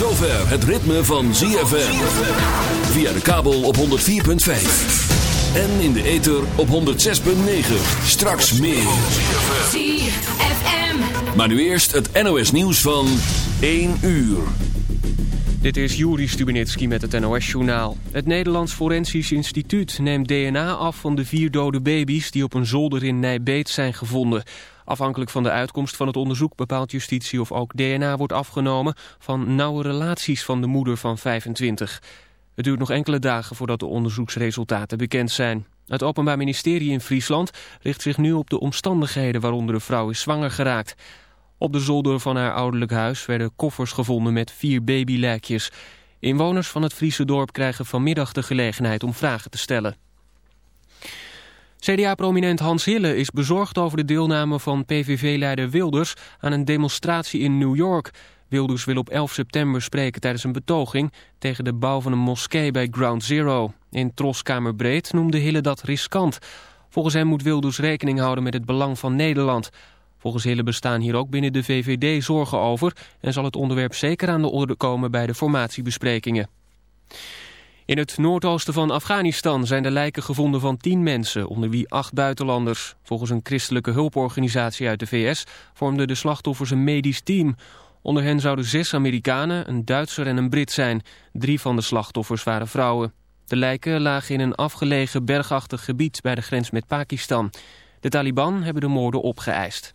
zover het ritme van ZFM. Via de kabel op 104.5. En in de ether op 106.9. Straks meer. ZFM. Maar nu eerst het NOS nieuws van 1 uur. Dit is Juri Stubenitski met het NOS-journaal. Het Nederlands Forensisch Instituut neemt DNA af van de vier dode baby's... die op een zolder in Nijbeet zijn gevonden. Afhankelijk van de uitkomst van het onderzoek bepaalt justitie of ook DNA wordt afgenomen... van nauwe relaties van de moeder van 25. Het duurt nog enkele dagen voordat de onderzoeksresultaten bekend zijn. Het Openbaar Ministerie in Friesland richt zich nu op de omstandigheden... waaronder de vrouw is zwanger geraakt... Op de zolder van haar ouderlijk huis werden koffers gevonden met vier babylijkjes. Inwoners van het Friese dorp krijgen vanmiddag de gelegenheid om vragen te stellen. CDA-prominent Hans Hille is bezorgd over de deelname van PVV-leider Wilders aan een demonstratie in New York. Wilders wil op 11 september spreken tijdens een betoging tegen de bouw van een moskee bij Ground Zero. In Troskamerbreed noemde Hille dat riskant. Volgens hem moet Wilders rekening houden met het belang van Nederland... Volgens Hille bestaan hier ook binnen de VVD zorgen over... en zal het onderwerp zeker aan de orde komen bij de formatiebesprekingen. In het noordoosten van Afghanistan zijn de lijken gevonden van tien mensen... onder wie acht buitenlanders. Volgens een christelijke hulporganisatie uit de VS... vormden de slachtoffers een medisch team. Onder hen zouden zes Amerikanen, een Duitser en een Brit zijn. Drie van de slachtoffers waren vrouwen. De lijken lagen in een afgelegen bergachtig gebied... bij de grens met Pakistan. De Taliban hebben de moorden opgeëist.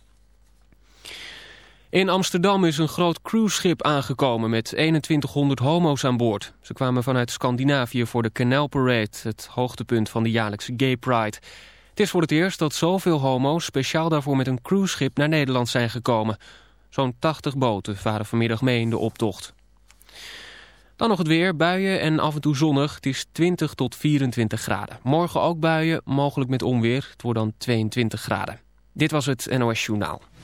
In Amsterdam is een groot cruiseschip aangekomen met 2100 homo's aan boord. Ze kwamen vanuit Scandinavië voor de Canal Parade, het hoogtepunt van de jaarlijkse Gay Pride. Het is voor het eerst dat zoveel homo's speciaal daarvoor met een cruiseschip naar Nederland zijn gekomen. Zo'n 80 boten varen vanmiddag mee in de optocht. Dan nog het weer, buien en af en toe zonnig. Het is 20 tot 24 graden. Morgen ook buien, mogelijk met onweer. Het wordt dan 22 graden. Dit was het NOS Journaal.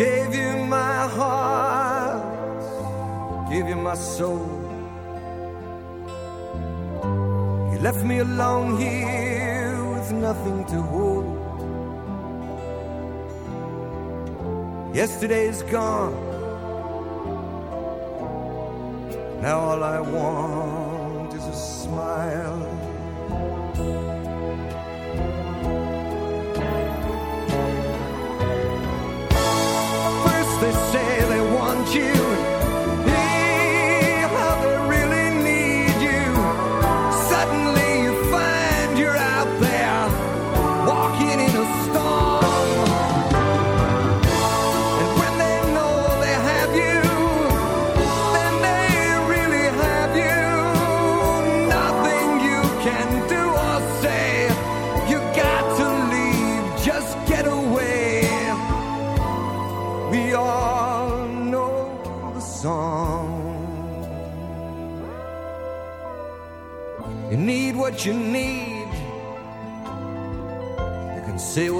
Gave you my heart, gave you my soul. You left me alone here with nothing to hold. Yesterday's gone. Now all I want is a smile.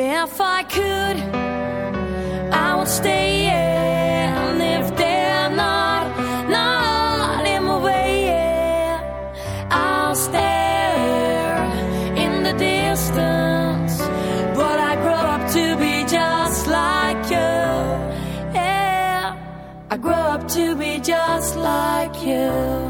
If I could, I would stay. And if they're not, not in my way, yeah, I'll stare in the distance. But I grow up to be just like you. Yeah, I grow up to be just like you.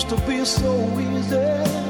used to be so easy.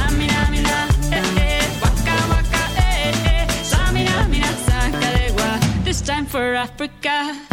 for Africa.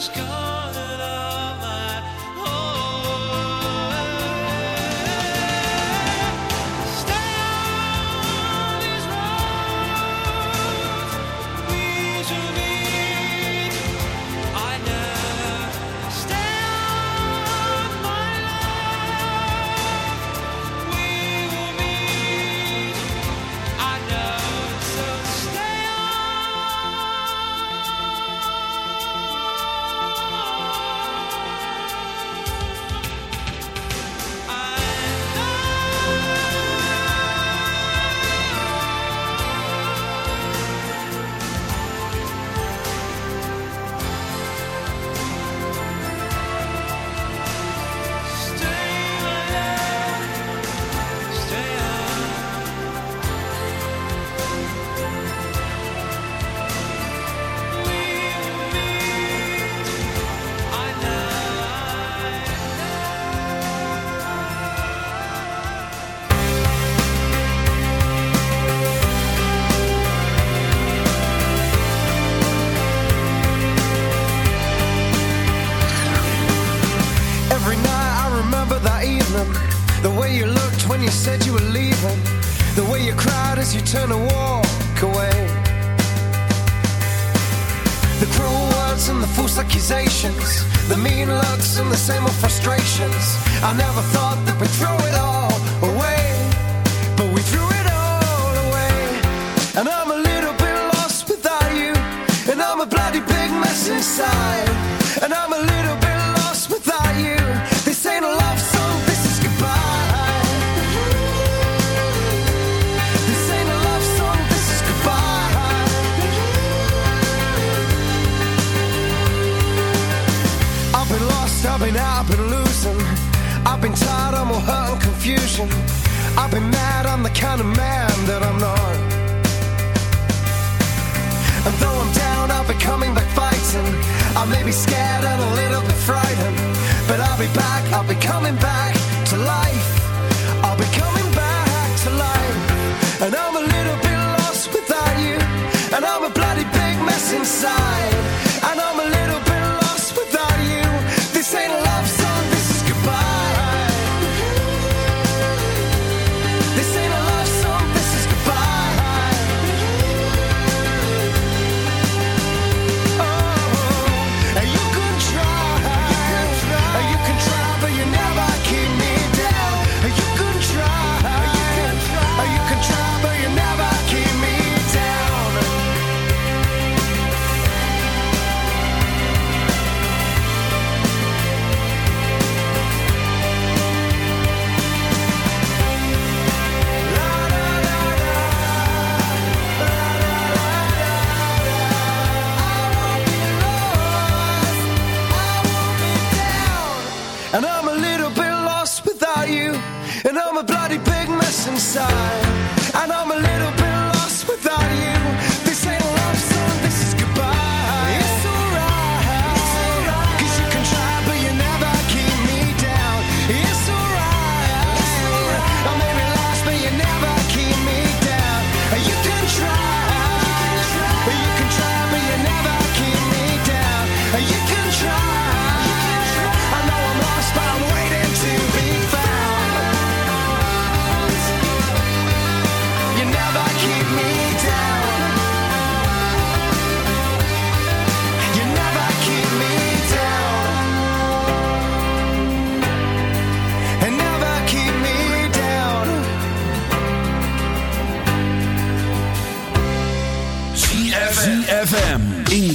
just go. as you turn to walk away. The cruel words and the false accusations, the mean looks and the same old frustrations. I never thought that we'd throw it.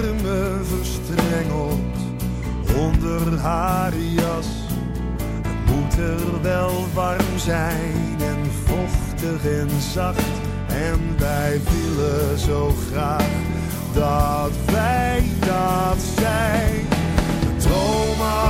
armen verstrengeld onder haar jas. Het moet er wel warm zijn en vochtig en zacht. En wij willen zo graag dat wij dat zijn. Dromen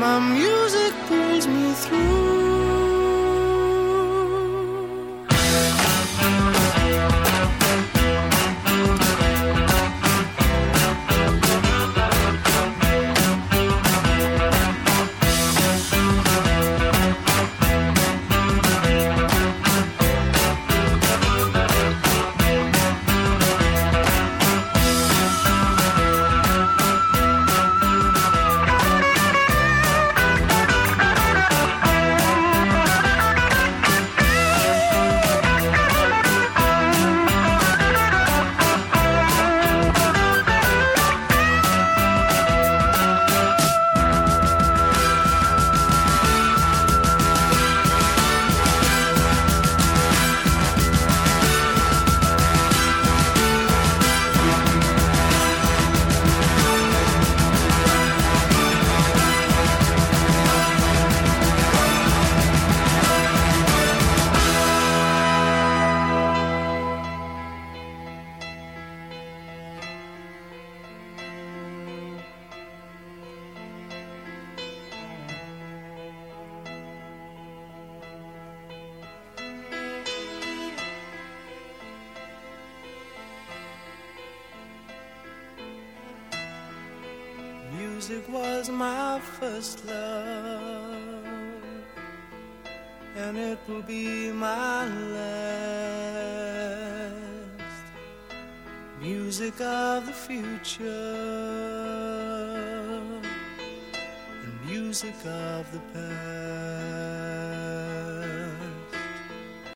My music brings me through. future.